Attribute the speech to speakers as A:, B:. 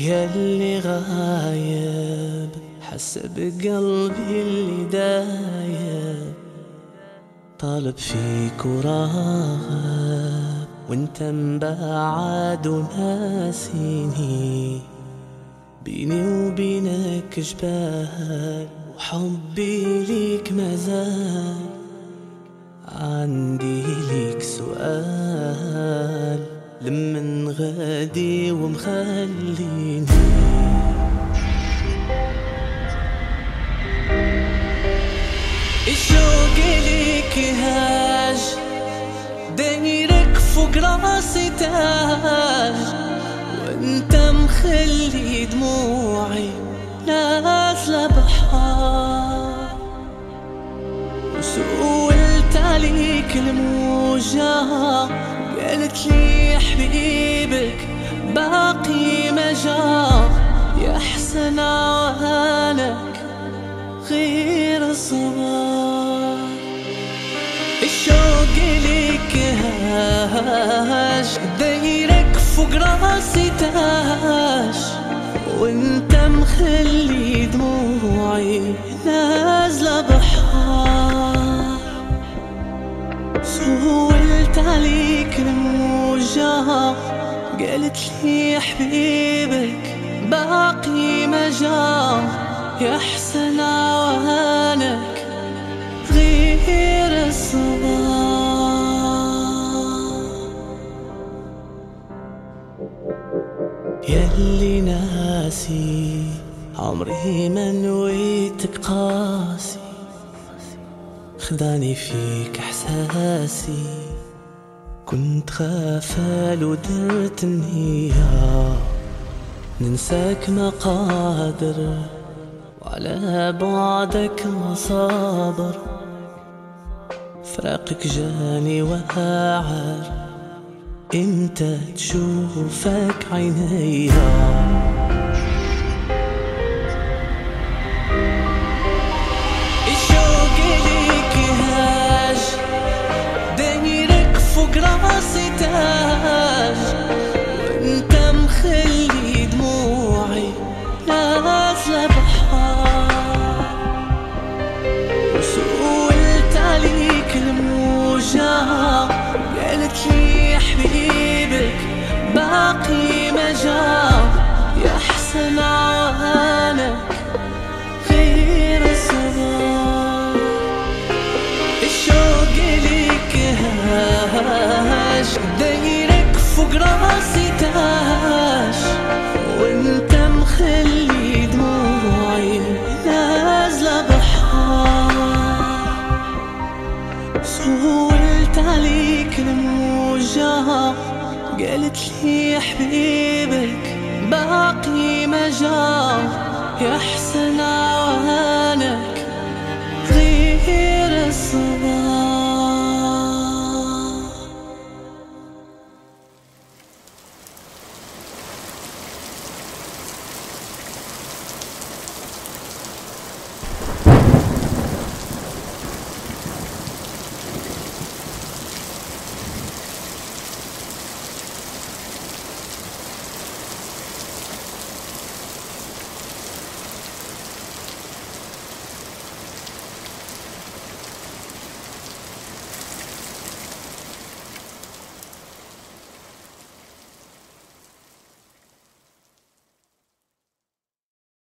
A: ياللي غايب حس بقلبي اللي دايب. طالب فيك وراغب وانت مبعد وناسيني. بيني وبينك جبال وحبي ليك مازال. عندي ليك سؤال لمن غادي ومخليني الشوق ليك هاج دايرك فوق راسي تاج. وانت مخلي دموعي نازلة بحار وسولت عليك الموجة قالت لي حبيبك باقي مجال يا حسن عوانك غير الصباح الشوق ليك هاش دايرك فوق راسي تاش. وانت مخلي دموعي نازلة بحار قالت لي يا حبيبك باقي مجال يا حسن عوانك غير الصباح. ياللي ناسي عمري ما نويتك قاسي خداني فيك إحساسي. كنت غافل ودرت النية. ننساك ما قادر وعلى بعدك ما صابر. فراقك جاني واعر انت تشوفك عينيا الموجة قالت لي حبيبك باقي مجال يا حسن عوانك غير الصباح الشوق ليك هاش دايرك فوق راسي تاش. وانت الموجة قالت لي يا حبيبك باقي مجال يا حسن